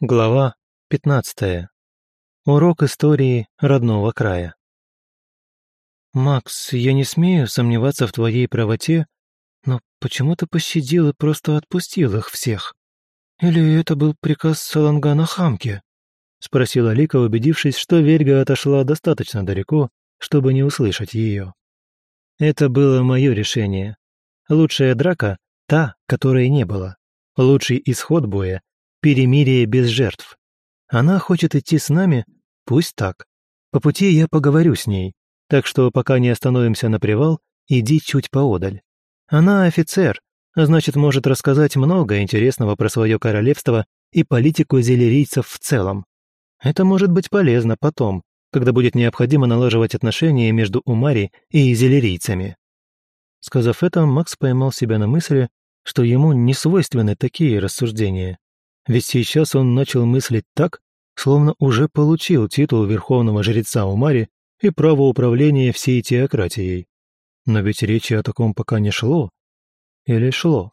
Глава 15. Урок истории родного края. «Макс, я не смею сомневаться в твоей правоте, но почему ты пощадил и просто отпустил их всех? Или это был приказ Салангана Хамке?» — спросила Лика, убедившись, что Вельга отошла достаточно далеко, чтобы не услышать ее. «Это было мое решение. Лучшая драка — та, которой не было. Лучший исход боя перемирие без жертв. Она хочет идти с нами, пусть так. По пути я поговорю с ней, так что пока не остановимся на привал, иди чуть поодаль. Она офицер, а значит, может рассказать много интересного про свое королевство и политику зелерийцев в целом. Это может быть полезно потом, когда будет необходимо налаживать отношения между Умари и зелерийцами. Сказав это, Макс поймал себя на мысли, что ему не свойственны такие рассуждения. Ведь сейчас он начал мыслить так, словно уже получил титул верховного жреца Умари и право управления всей теократией. Но ведь речи о таком пока не шло. Или шло?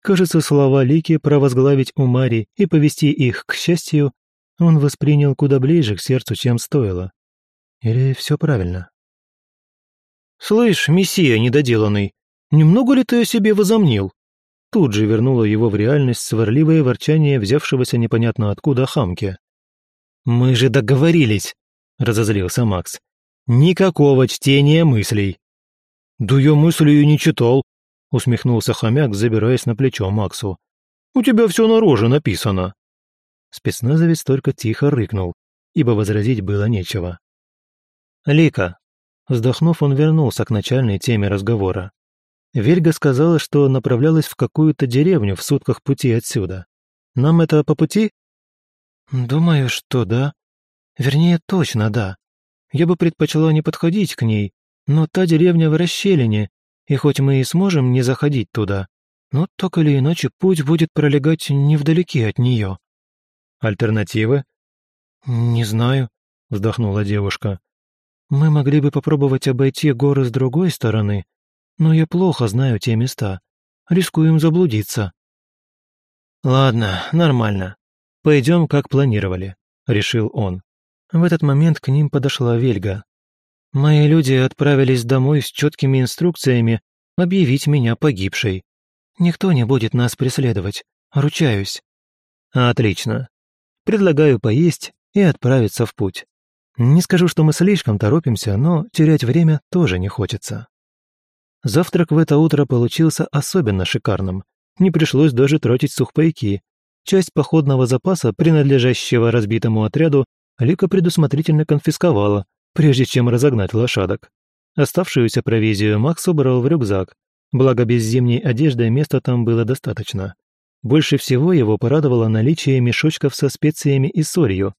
Кажется, слова Лики провозглавить Умари и повести их к счастью он воспринял куда ближе к сердцу, чем стоило. Или все правильно? «Слышь, мессия недоделанный, немного ли ты о себе возомнил?» Тут же вернуло его в реальность сварливое ворчание взявшегося непонятно откуда хамки. «Мы же договорились!» – разозлился Макс. «Никакого чтения мыслей!» «Да я мысли и не читал!» – усмехнулся хомяк, забираясь на плечо Максу. «У тебя все на роже написано!» Спецназовец только тихо рыкнул, ибо возразить было нечего. «Лика!» Вздохнув, он вернулся к начальной теме разговора. Вельга сказала, что направлялась в какую-то деревню в сутках пути отсюда. Нам это по пути? Думаю, что да. Вернее, точно да. Я бы предпочла не подходить к ней, но та деревня в расщелине, и хоть мы и сможем не заходить туда, но так или иначе путь будет пролегать невдалеке от нее. Альтернативы? Не знаю, вздохнула девушка. Мы могли бы попробовать обойти горы с другой стороны, но я плохо знаю те места. Рискуем заблудиться». «Ладно, нормально. Пойдем, как планировали», — решил он. В этот момент к ним подошла Вельга. «Мои люди отправились домой с четкими инструкциями объявить меня погибшей. Никто не будет нас преследовать, ручаюсь». «Отлично. Предлагаю поесть и отправиться в путь. Не скажу, что мы слишком торопимся, но терять время тоже не хочется». Завтрак в это утро получился особенно шикарным. Не пришлось даже тратить сухпайки. Часть походного запаса, принадлежащего разбитому отряду, Лика предусмотрительно конфисковала, прежде чем разогнать лошадок. Оставшуюся провизию Макс убрал в рюкзак, благо без зимней одежды места там было достаточно. Больше всего его порадовало наличие мешочков со специями и солью.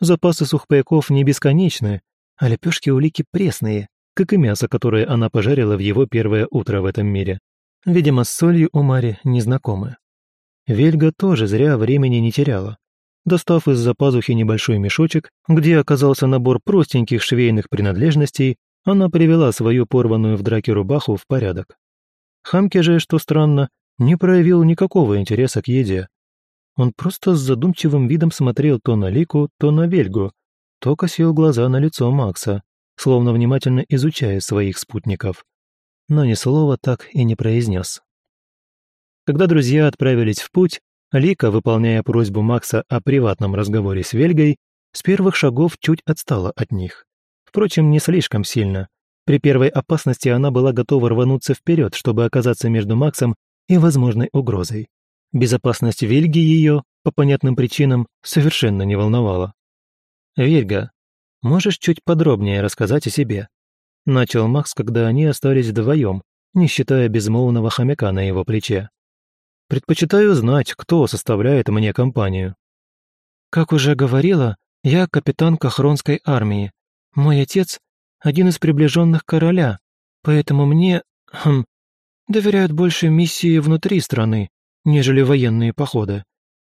Запасы сухпайков не бесконечны, а лепешки у Лики пресные, как и мясо, которое она пожарила в его первое утро в этом мире. Видимо, с солью у Мари не знакомы. Вельга тоже зря времени не теряла. Достав из-за пазухи небольшой мешочек, где оказался набор простеньких швейных принадлежностей, она привела свою порванную в драке рубаху в порядок. Хамке же, что странно, не проявил никакого интереса к еде. Он просто с задумчивым видом смотрел то на Лику, то на Вельгу, то косил глаза на лицо Макса, словно внимательно изучая своих спутников, но ни слова так и не произнес. Когда друзья отправились в путь, Лика, выполняя просьбу Макса о приватном разговоре с Вельгой, с первых шагов чуть отстала от них. Впрочем, не слишком сильно. При первой опасности она была готова рвануться вперед, чтобы оказаться между Максом и возможной угрозой. Безопасность Вельги ее, по понятным причинам, совершенно не волновала. «Вельга, Можешь чуть подробнее рассказать о себе?» Начал Макс, когда они остались вдвоем, не считая безмолвного хомяка на его плече. «Предпочитаю знать, кто составляет мне компанию». «Как уже говорила, я капитан Кахронской армии. Мой отец – один из приближенных короля, поэтому мне, хм, доверяют больше миссии внутри страны, нежели военные походы.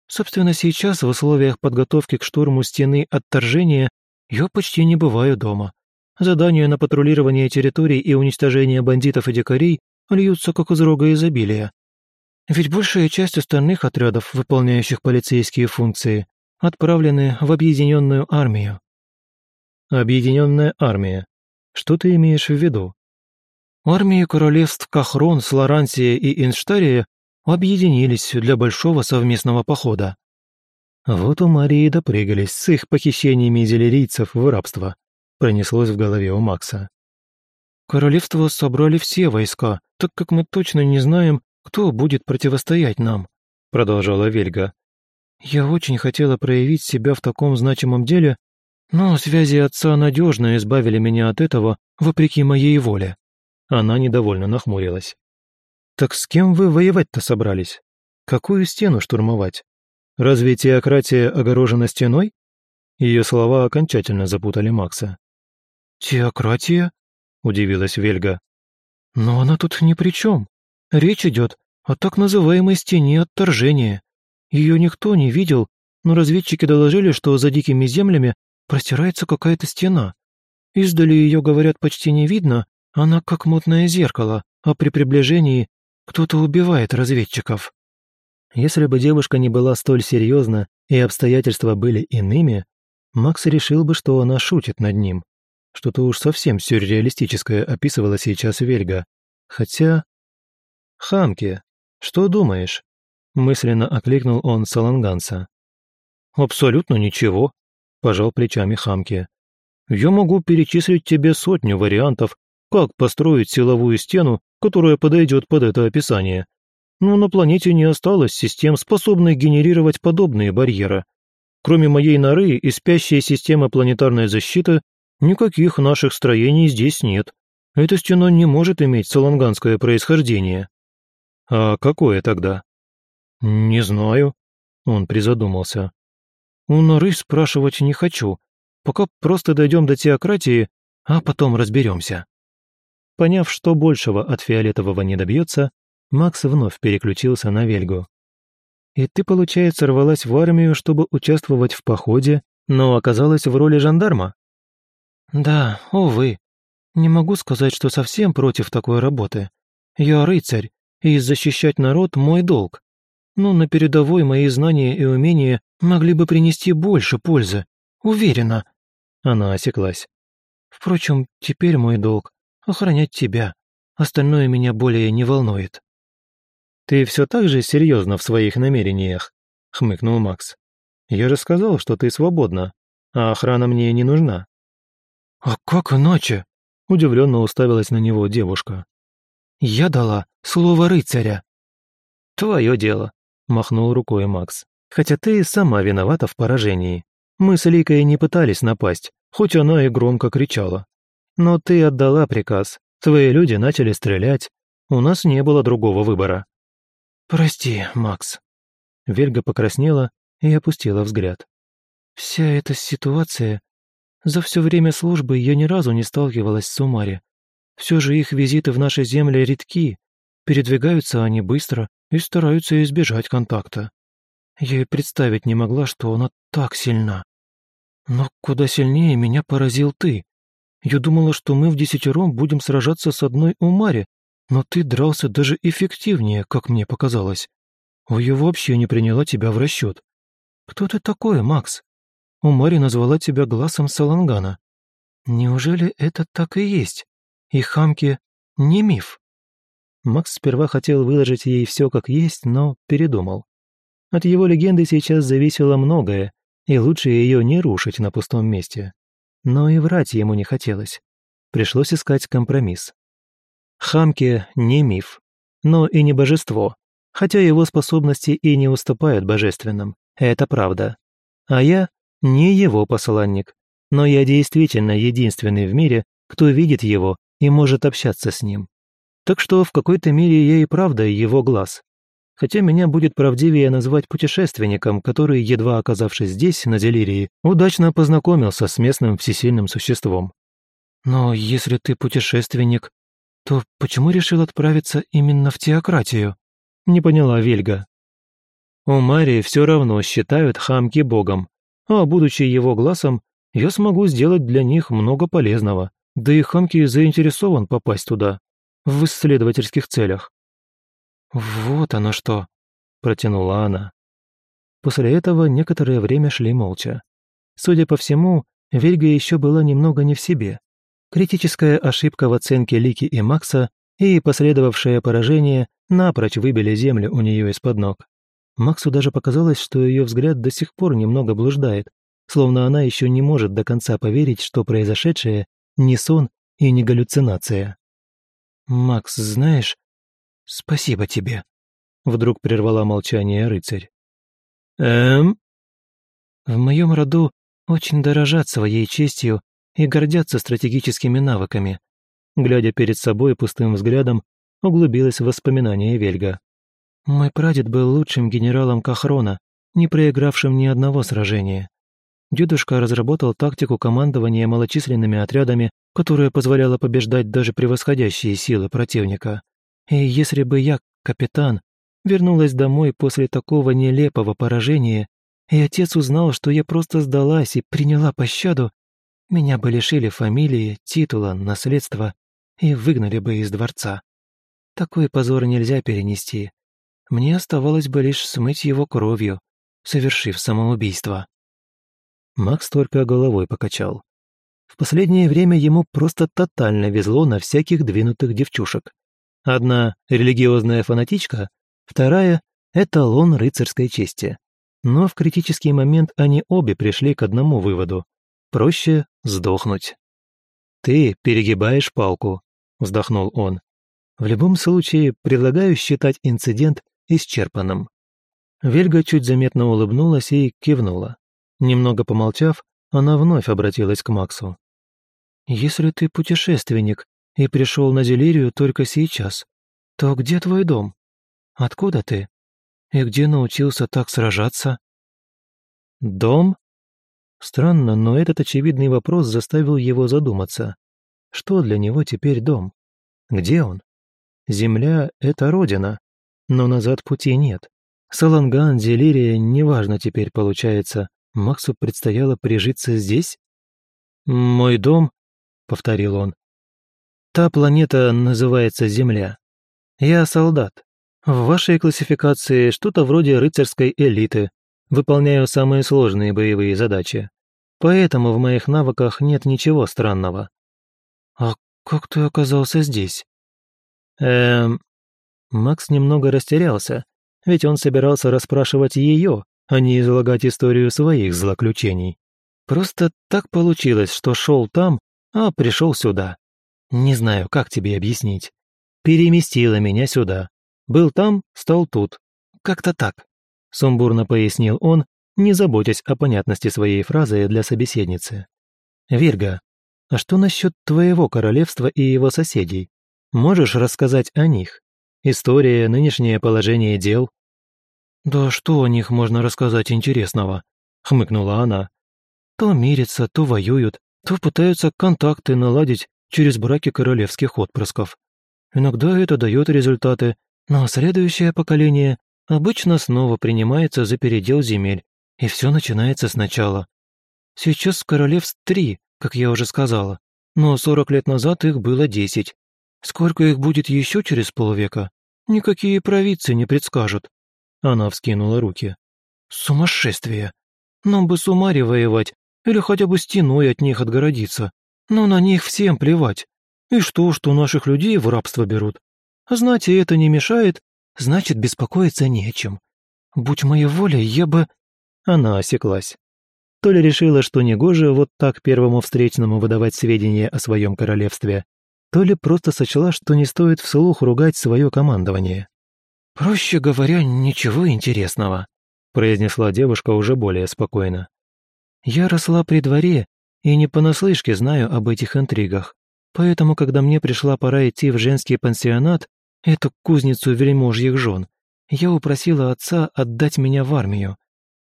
Собственно, сейчас в условиях подготовки к штурму стены отторжения я почти не бываю дома. Задания на патрулирование территорий и уничтожение бандитов и дикарей льются как из рога изобилия. Ведь большая часть остальных отрядов, выполняющих полицейские функции, отправлены в объединенную армию». «Объединенная армия. Что ты имеешь в виду?» Армии королевств Кахрон, Слорансия и Инштария объединились для большого совместного похода. Вот у Марии допрыгались с их похищениями зелерийцев в рабство, пронеслось в голове у Макса. Королевство собрали все войска, так как мы точно не знаем, кто будет противостоять нам, продолжала Вельга. Я очень хотела проявить себя в таком значимом деле, но связи отца надежно избавили меня от этого, вопреки моей воле. Она недовольно нахмурилась. «Так с кем вы воевать-то собрались? Какую стену штурмовать? Разве теократия огорожена стеной?» Ее слова окончательно запутали Макса. «Теократия?» – удивилась Вельга. «Но она тут ни при чем. Речь идет о так называемой стене отторжения. Ее никто не видел, но разведчики доложили, что за дикими землями простирается какая-то стена. Издали ее, говорят, почти не видно, она как мутное зеркало, а при приближении кто-то убивает разведчиков. Если бы девушка не была столь серьезна и обстоятельства были иными, Макс решил бы, что она шутит над ним. Что-то уж совсем сюрреалистическое описывала сейчас Вельга. Хотя... «Хамки, что думаешь?» Мысленно окликнул он Саланганца. «Абсолютно ничего», – пожал плечами Хамки. «Я могу перечислить тебе сотню вариантов, как построить силовую стену, которая подойдет под это описание? Но на планете не осталось систем, способных генерировать подобные барьеры. Кроме моей норы и спящей системы планетарной защиты, никаких наших строений здесь нет. Эта стена не может иметь саланганское происхождение. А какое тогда? Не знаю. Он призадумался. У норы спрашивать не хочу. Пока просто дойдем до теократии, а потом разберемся. Поняв, что большего от фиолетового не добьется, Макс вновь переключился на Вельгу. «И ты, получается, рвалась в армию, чтобы участвовать в походе, но оказалась в роли жандарма?» «Да, увы. Не могу сказать, что совсем против такой работы. Я рыцарь, и защищать народ – мой долг. Но на передовой мои знания и умения могли бы принести больше пользы. Уверена». Она осеклась. «Впрочем, теперь мой долг охранять тебя. Остальное меня более не волнует». «Ты все так же серьезно в своих намерениях?» — хмыкнул Макс. «Я же сказал, что ты свободна, а охрана мне не нужна». «А как иначе?» — удивленно уставилась на него девушка. «Я дала слово рыцаря». «Твое дело», — махнул рукой Макс. «Хотя ты сама виновата в поражении. Мы с Ликой не пытались напасть, хоть она и громко кричала. Но ты отдала приказ, твои люди начали стрелять, у нас не было другого выбора». «Прости, Макс». Вельга покраснела и опустила взгляд. «Вся эта ситуация... За все время службы я ни разу не сталкивалась с Умари. Все же их визиты в наши земли редки, передвигаются они быстро и стараются избежать контакта. Я и представить не могла, что она так сильна. Но куда сильнее меня поразил ты. Я думала, что мы в десятером будем сражаться с одной Умари, но ты дрался даже эффективнее, как мне показалось. Я вообще не приняла тебя в расчет. Кто ты такой, Макс? Умари назвала тебя глазом Салангана. Неужели это так и есть? И хамки не миф? Макс сперва хотел выложить ей все как есть, но передумал. От его легенды сейчас зависело многое, и лучше ее не рушить на пустом месте. Но и врать ему не хотелось. Пришлось искать компромисс. Хамке не миф, но и не божество, хотя его способности и не уступают божественным, это правда. А я не его посланник, но я действительно единственный в мире, кто видит его и может общаться с ним. Так что в какой-то мере я и правда его глаз хотя меня будет правдивее назвать путешественником, который, едва оказавшись здесь, на Делирии, удачно познакомился с местным всесильным существом. «Но если ты путешественник, то почему решил отправиться именно в теократию?» — не поняла Вельга. «У Марии все равно считают хамки богом, а, будучи его глазом, я смогу сделать для них много полезного, да и хамки заинтересован попасть туда, в исследовательских целях. «Вот оно что!» – протянула она. После этого некоторое время шли молча. Судя по всему, Вельга еще была немного не в себе. Критическая ошибка в оценке Лики и Макса и последовавшее поражение напрочь выбили землю у нее из-под ног. Максу даже показалось, что ее взгляд до сих пор немного блуждает, словно она еще не может до конца поверить, что произошедшее не сон и не галлюцинация. «Макс, знаешь, спасибо тебе», — вдруг прервала молчание рыцарь. «Эм?» «В моем роду очень дорожат своей честью и гордятся стратегическими навыками», глядя перед собой пустым взглядом, углубилась в воспоминания Вельга. «Мой прадед был лучшим генералом Кахрона, не проигравшим ни одного сражения. Дедушка разработал тактику командования малочисленными отрядами, которая позволяла побеждать даже превосходящие силы противника. И если бы я, капитан, вернулась домой после такого нелепого поражения, и отец узнал, что я просто сдалась и приняла пощаду, меня бы лишили фамилии, титула, наследства и выгнали бы из дворца. Такой позор нельзя перенести. Мне оставалось бы лишь смыть его кровью, совершив самоубийство. Макс только головой покачал. В последнее время ему просто тотально везло на всяких двинутых девчушек. Одна — религиозная фанатичка, вторая — эталон рыцарской чести. Но в критический момент они обе пришли к одному выводу. Проще сдохнуть. «Ты перегибаешь палку», — вздохнул он. «В любом случае, предлагаю считать инцидент исчерпанным». Вельга чуть заметно улыбнулась и кивнула. Немного помолчав, она вновь обратилась к Максу. «Если ты путешественник и пришел на Зелирию только сейчас, то где твой дом? Откуда ты? И где научился так сражаться?» «Дом?» Странно, но этот очевидный вопрос заставил его задуматься. Что для него теперь дом? Где он? Земля — это родина, но назад пути нет. Саланган, Зелирия, неважно теперь получается, Максу предстояло прижиться здесь? «Мой дом», — повторил он. «Та планета называется Земля. Я солдат. В вашей классификации что-то вроде рыцарской элиты. Выполняю самые сложные боевые задачи. Поэтому в моих навыках нет ничего странного». «А как ты оказался здесь?» «Эм...» Макс немного растерялся, ведь он собирался расспрашивать ее, а не излагать историю своих злоключений. Просто так получилось, что шел там, а пришел сюда. Не знаю, как тебе объяснить. Переместила меня сюда. Был там, стал тут. Как-то так. Сумбурно пояснил он, не заботясь о понятности своей фразы для собеседницы. «Вирга, а что насчет твоего королевства и его соседей? Можешь рассказать о них? История, нынешнее положение дел?» «Да что о них можно рассказать интересного?» — хмыкнула она. «То мирятся, то воюют, то пытаются контакты наладить через браки королевских отпрысков. Иногда это дает результаты, но следующее поколение обычно снова принимается за передел земель, и все начинается сначала. Сейчас королевств три, как я уже сказала, но сорок лет назад их было десять. Сколько их будет еще через полвека, никакие провидцы не предскажут. Она вскинула руки. «Сумасшествие! Нам бы с Умари воевать, или хотя бы стеной от них отгородиться. Но на них всем плевать. И что, что наших людей в рабство берут? Знать это не мешает, значит, беспокоиться не о чем. Будь моя воля, я бы...» Она осеклась. То ли решила, что негоже вот так первому встречному выдавать сведения о своем королевстве, то ли просто сочла, что не стоит вслух ругать свое командование. «Проще говоря, ничего интересного», — произнесла девушка уже более спокойно. «Я росла при дворе и не понаслышке знаю об этих интригах, поэтому, когда мне пришла пора идти в женский пансионат, эту кузницу вельможьих жен, я упросила отца отдать меня в армию.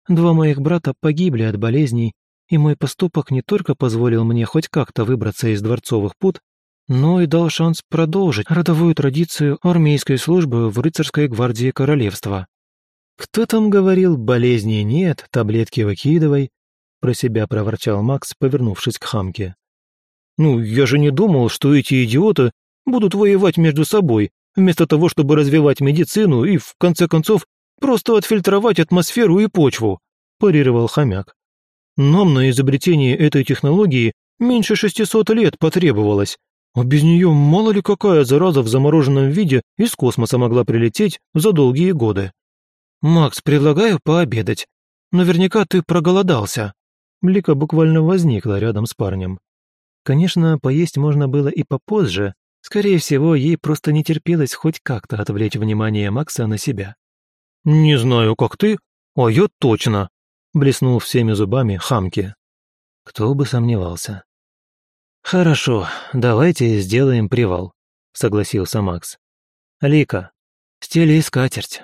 Два моих брата погибли от болезней, и мой поступок не только позволил мне хоть как-то выбраться из дворцовых пут, но и дал шанс продолжить родовую традицию армейской службы в рыцарской гвардии королевства. «Кто там говорил, болезни нет, таблетки выкидывай?» Про себя проворчал Макс, повернувшись к хамке. «Ну, я же не думал, что эти идиоты будут воевать между собой, вместо того, чтобы развивать медицину и, в конце концов, Просто отфильтровать атмосферу и почву», – парировал хомяк. «Нам на изобретение этой технологии меньше 600 лет потребовалось, а без нее мало ли какая зараза в замороженном виде из космоса могла прилететь за долгие годы. Макс, предлагаю пообедать. Наверняка ты проголодался». Блика буквально возникла рядом с парнем. Конечно, поесть можно было и попозже. Скорее всего, ей просто не терпелось хоть как-то отвлечь внимание Макса на себя. «Не знаю, как ты, а я точно», — блеснул всеми зубами хамки. Кто бы сомневался. «Хорошо, давайте сделаем привал», — согласился Макс. «Лика, стели скатерть,